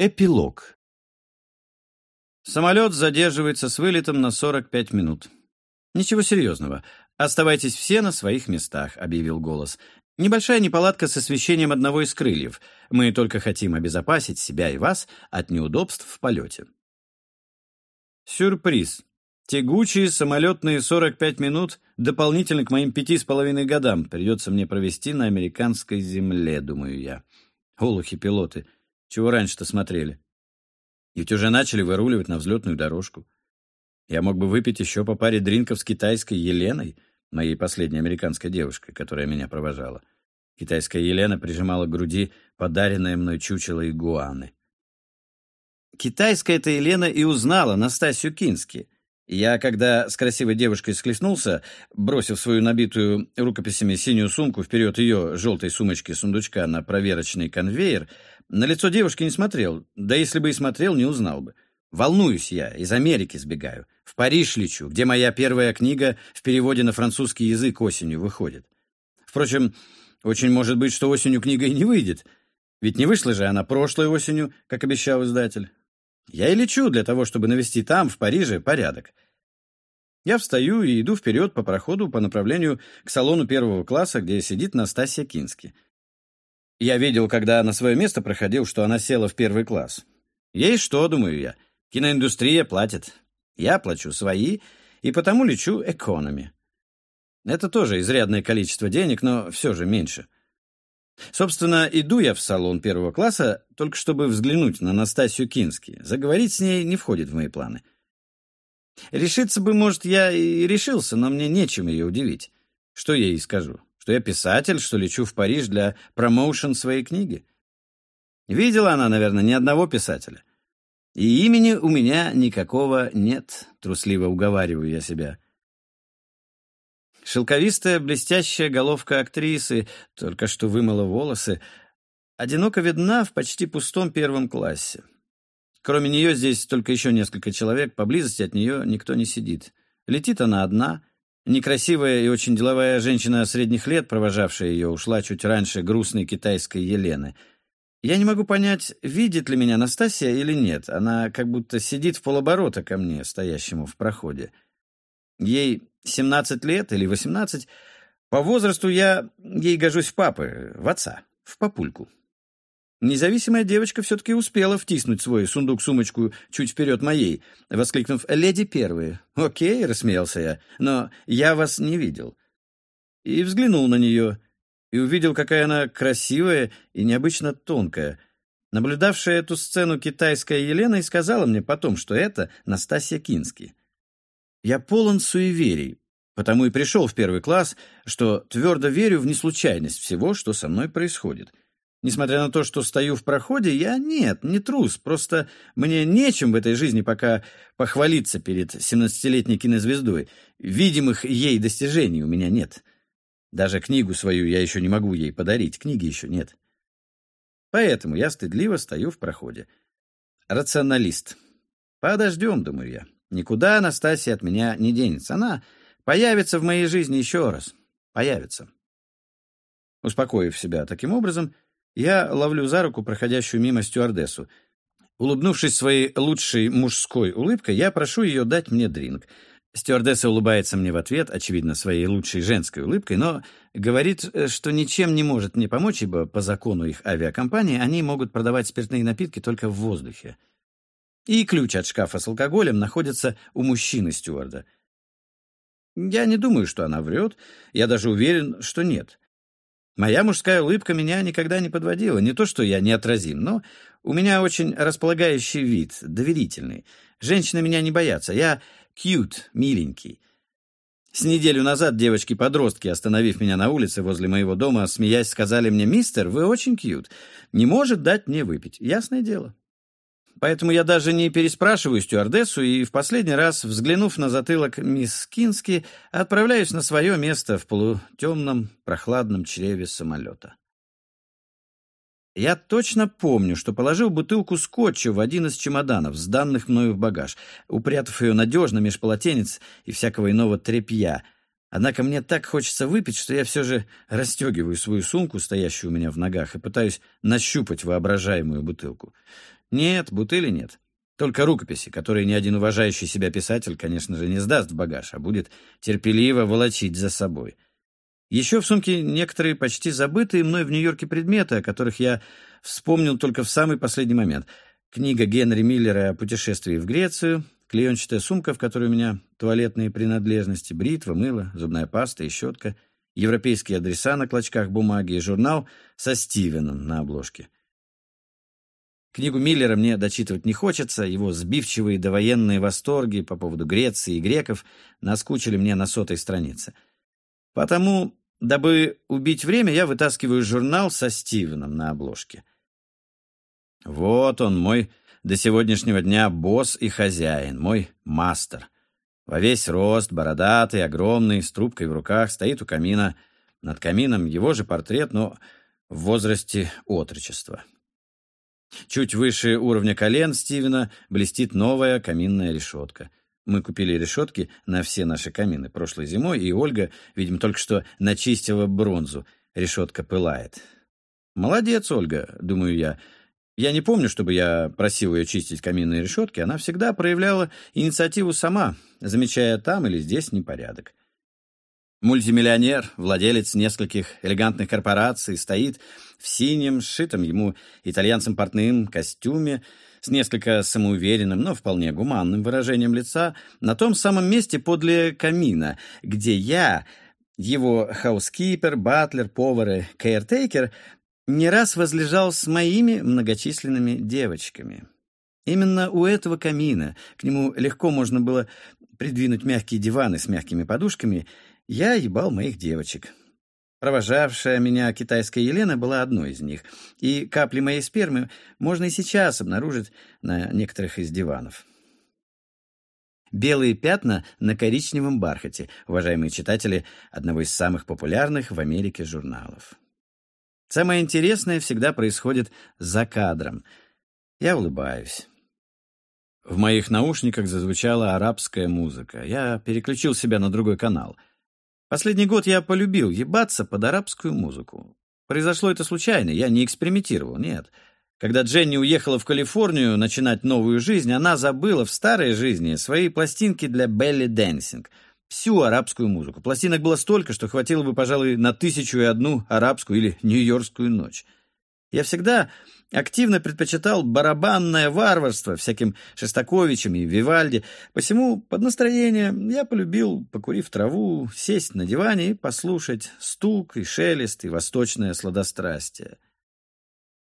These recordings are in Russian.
Эпилог. Самолет задерживается с вылетом на 45 минут. «Ничего серьезного. Оставайтесь все на своих местах», — объявил голос. «Небольшая неполадка с освещением одного из крыльев. Мы только хотим обезопасить себя и вас от неудобств в полете». Сюрприз. Тягучие самолетные 45 минут дополнительно к моим пяти с половиной годам придется мне провести на американской земле, думаю я. Олухи-пилоты — чего раньше-то смотрели? Ведь уже начали выруливать на взлетную дорожку. Я мог бы выпить еще по паре дринков с китайской Еленой, моей последней американской девушкой, которая меня провожала. Китайская Елена прижимала к груди подаренное мной чучело игуаны. Китайская-то Елена и узнала Настасью Кински — я, когда с красивой девушкой схлестнулся, бросив свою набитую рукописями синюю сумку вперед ее желтой сумочки-сундучка на проверочный конвейер, на лицо девушки не смотрел, да если бы и смотрел, не узнал бы. Волнуюсь я, из Америки сбегаю, в Париж лечу, где моя первая книга в переводе на французский язык осенью выходит. Впрочем, очень может быть, что осенью книга и не выйдет, ведь не вышла же она прошлой осенью, как обещал издатель. Я и лечу для того, чтобы навести там, в Париже, порядок. Я встаю и иду вперед по проходу по направлению к салону первого класса, где сидит Настасья Кински. Я видел, когда на свое место проходил, что она села в первый класс. Ей что, думаю я, киноиндустрия платит. Я плачу свои, и потому лечу экономи. Это тоже изрядное количество денег, но все же меньше. Собственно, иду я в салон первого класса, только чтобы взглянуть на Настасью Кински. Заговорить с ней не входит в мои планы. Решиться бы, может, я и решился, но мне нечем ее удивить. Что я ей скажу? Что я писатель, что лечу в Париж для промоушен своей книги? Видела она, наверное, ни одного писателя. И имени у меня никакого нет, трусливо уговариваю я себя. Шелковистая блестящая головка актрисы только что вымыла волосы, одиноко видна в почти пустом первом классе. Кроме нее здесь только еще несколько человек, поблизости от нее никто не сидит. Летит она одна. Некрасивая и очень деловая женщина средних лет, провожавшая ее, ушла чуть раньше грустной китайской Елены. Я не могу понять, видит ли меня Настасья или нет. Она как будто сидит в полоборота ко мне, стоящему в проходе. Ей 17 лет или 18. По возрасту я ей гожусь в папы, в отца, в папульку. Независимая девочка все-таки успела втиснуть свой сундук-сумочку чуть вперед моей, воскликнув «Леди первые». «Окей», — рассмеялся я, — «но я вас не видел». И взглянул на нее, и увидел, какая она красивая и необычно тонкая. Наблюдавшая эту сцену китайская Елена и сказала мне потом, что это Настасья Кински. Я полон суеверий, потому и пришел в первый класс, что твердо верю в неслучайность всего, что со мной происходит. Несмотря на то, что стою в проходе, я нет, не трус, просто мне нечем в этой жизни пока похвалиться перед 17-летней кинозвездой. Видимых ей достижений у меня нет. Даже книгу свою я еще не могу ей подарить, книги еще нет. Поэтому я стыдливо стою в проходе. Рационалист. Подождем, думаю я. Никуда Анастасия от меня не денется. Она появится в моей жизни еще раз. Появится. Успокоив себя таким образом, я ловлю за руку проходящую мимо стюардессу. Улыбнувшись своей лучшей мужской улыбкой, я прошу ее дать мне дринг. Стюардесса улыбается мне в ответ, очевидно, своей лучшей женской улыбкой, но говорит, что ничем не может мне помочь, ибо по закону их авиакомпании они могут продавать спиртные напитки только в воздухе. И ключ от шкафа с алкоголем находится у мужчины-стюарда. Я не думаю, что она врет, я даже уверен, что нет. Моя мужская улыбка меня никогда не подводила. Не то, что я неотразим, но у меня очень располагающий вид, доверительный. Женщины меня не боятся. Я кьют, миленький. С неделю назад девочки-подростки, остановив меня на улице возле моего дома, смеясь, сказали мне, «Мистер, вы очень кьют. Не может дать мне выпить». Ясное дело. Поэтому я даже не переспрашиваю стюардессу и в последний раз, взглянув на затылок мисс Кински, отправляюсь на свое место в полутемном, прохладном чреве самолета. Я точно помню, что положил бутылку скотча в один из чемоданов, сданных мною в багаж, упрятав ее надежно меж полотенец и всякого иного тряпья. Однако мне так хочется выпить, что я все же расстегиваю свою сумку, стоящую у меня в ногах, и пытаюсь нащупать воображаемую бутылку. Нет, бутыли нет. Только рукописи, которые ни один уважающий себя писатель, конечно же, не сдаст в багаж, а будет терпеливо волочить за собой. Еще в сумке некоторые почти забытые мной в Нью-Йорке предметы, о которых я вспомнил только в самый последний момент. Книга Генри Миллера о путешествии в Грецию, клеенчатая сумка, в которой у меня туалетные принадлежности, бритва, мыло, зубная паста и щетка, европейские адреса на клочках бумаги и журнал со Стивеном на обложке. Книгу Миллера мне дочитывать не хочется, его сбивчивые довоенные восторги по поводу Греции и греков наскучили мне на сотой странице. Потому Дабы убить время, я вытаскиваю журнал со Стивеном на обложке. Вот он, мой до сегодняшнего дня босс и хозяин, мой мастер. Во весь рост, бородатый, огромный, с трубкой в руках, стоит у камина. Над камином его же портрет, но в возрасте отрочества. Чуть выше уровня колен Стивена блестит новая каминная решетка. Мы купили решетки на все наши камины прошлой зимой, и Ольга, видимо, только что начистила бронзу. Решетка пылает. «Молодец, Ольга», — думаю я. Я не помню, чтобы я просил ее чистить каминные решетки. Она всегда проявляла инициативу сама, замечая там или здесь непорядок. Мультимиллионер, владелец нескольких элегантных корпораций, стоит в синем, сшитом ему итальянцем портным костюме, с несколько самоуверенным, но вполне гуманным выражением лица на том самом месте подле камина, где я, его housekeeper, butler, повар и caretaker, не раз возлежал с моими многочисленными девочками. Именно у этого камина, к нему легко можно было придвинуть мягкие диваны с мягкими подушками, я ебал моих девочек. Провожавшая меня китайская Елена была одной из них, и капли моей спермы можно и сейчас обнаружить на некоторых из диванов. Белые пятна на коричневом бархате, уважаемые читатели одного из самых популярных в Америке журналов. Самое интересное всегда происходит за кадром. Я улыбаюсь. В моих наушниках зазвучала арабская музыка. Я переключил себя на другой канал — Последний год я полюбил ебаться под арабскую музыку. Произошло это случайно, я не экспериментировал, нет. Когда Дженни уехала в Калифорнию начинать новую жизнь, она забыла в старой жизни свои пластинки для belly dancing, всю арабскую музыку. Пластинок было столько, что хватило бы, пожалуй, на тысячу и одну арабскую или нью-йоркскую ночь. Я всегда активно предпочитал барабанное варварство всяким Шестаковичам и Вивальди, посему под настроение я полюбил, покурив траву, сесть на диване и послушать стук и шелест и восточное сладострастие.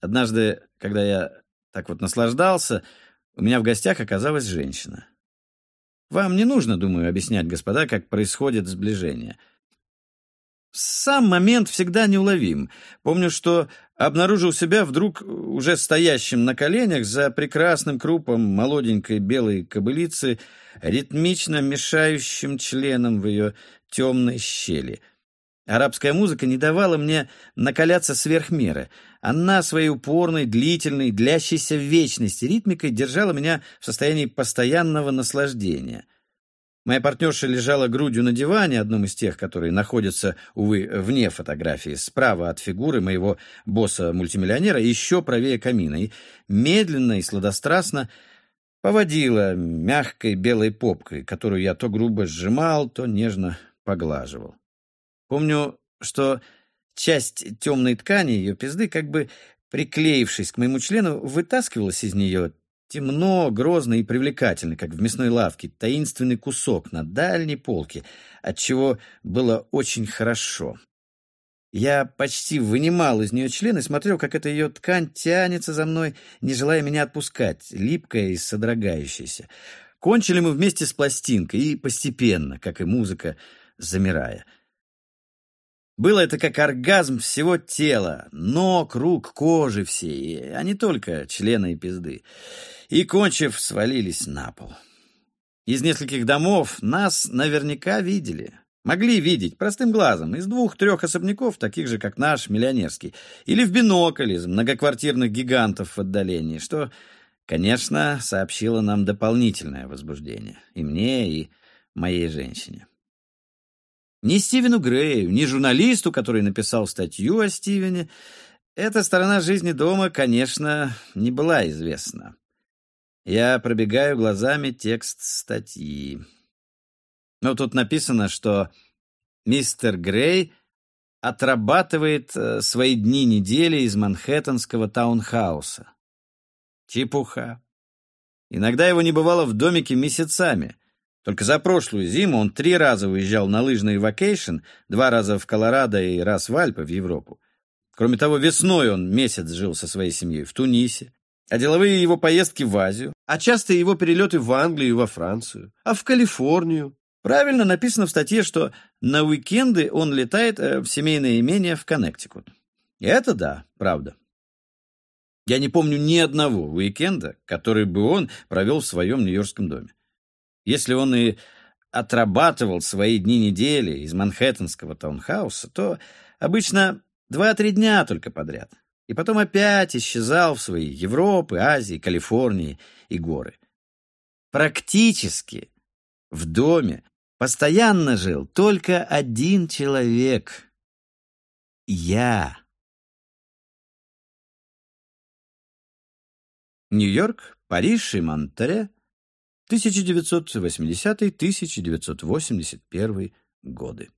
Однажды, когда я так вот наслаждался, у меня в гостях оказалась женщина. Вам не нужно, думаю, объяснять, господа, как происходит сближение — сам момент всегда неуловим. Помню, что обнаружил себя вдруг уже стоящим на коленях за прекрасным крупом молоденькой белой кобылицы, ритмично мешающим членом в ее темной щели. Арабская музыка не давала мне накаляться сверх меры. Она своей упорной, длительной, длящейся в вечности ритмикой держала меня в состоянии постоянного наслаждения — Моя партнерша лежала грудью на диване, одном из тех, которые находятся, увы, вне фотографии, справа от фигуры моего босса-мультимиллионера, еще правее камина, и медленно и сладострастно поводила мягкой белой попкой, которую я то грубо сжимал, то нежно поглаживал. Помню, что часть темной ткани ее пизды, как бы приклеившись к моему члену, вытаскивалась из нее, Темно, грозно и привлекательно, как в мясной лавке, таинственный кусок на дальней полке, отчего было очень хорошо. Я почти вынимал из нее член и смотрел, как эта ее ткань тянется за мной, не желая меня отпускать, липкая и содрогающаяся. Кончили мы вместе с пластинкой и постепенно, как и музыка, замирая — было это как оргазм всего тела, ног, рук, кожи всей, а не только члена и пизды. И, кончив, свалились на пол. Из нескольких домов нас наверняка видели. Могли видеть простым глазом из двух-трех особняков, таких же, как наш, миллионерский, или в бинокль из многоквартирных гигантов в отдалении, что, конечно, сообщило нам дополнительное возбуждение. И мне, и моей женщине. Ни Стивену Грею, ни журналисту, который написал статью о Стивене, Эта сторона жизни дома, конечно, не была известна. Я пробегаю глазами текст статьи. Но тут написано, что мистер Грей отрабатывает э, свои дни недели из манхэттенского таунхауса. Чепуха. Иногда его не бывало в домике месяцами. Только за прошлую зиму он три раза уезжал на лыжный vacation, два раза в Колорадо и раз в Альпы, в Европу. Кроме того, весной он месяц жил со своей семьей в Тунисе, а деловые его поездки в Азию, а часто его перелеты в Англию и во Францию, а в Калифорнию. Правильно написано в статье, что на уикенды он летает э, в семейное имение в Коннектикут. И это да, правда. Я не помню ни одного уикенда, который бы он провел в своем нью-йоркском доме. Если он и отрабатывал свои дни недели из манхэттенского таунхауса, то обычно два-три дня только подряд. И потом опять исчезал в свои Европы, Азии, Калифорнии и горы. Практически в доме постоянно жил только один человек — я. Нью-Йорк, Париж и Монтере, 1980-1981 годы.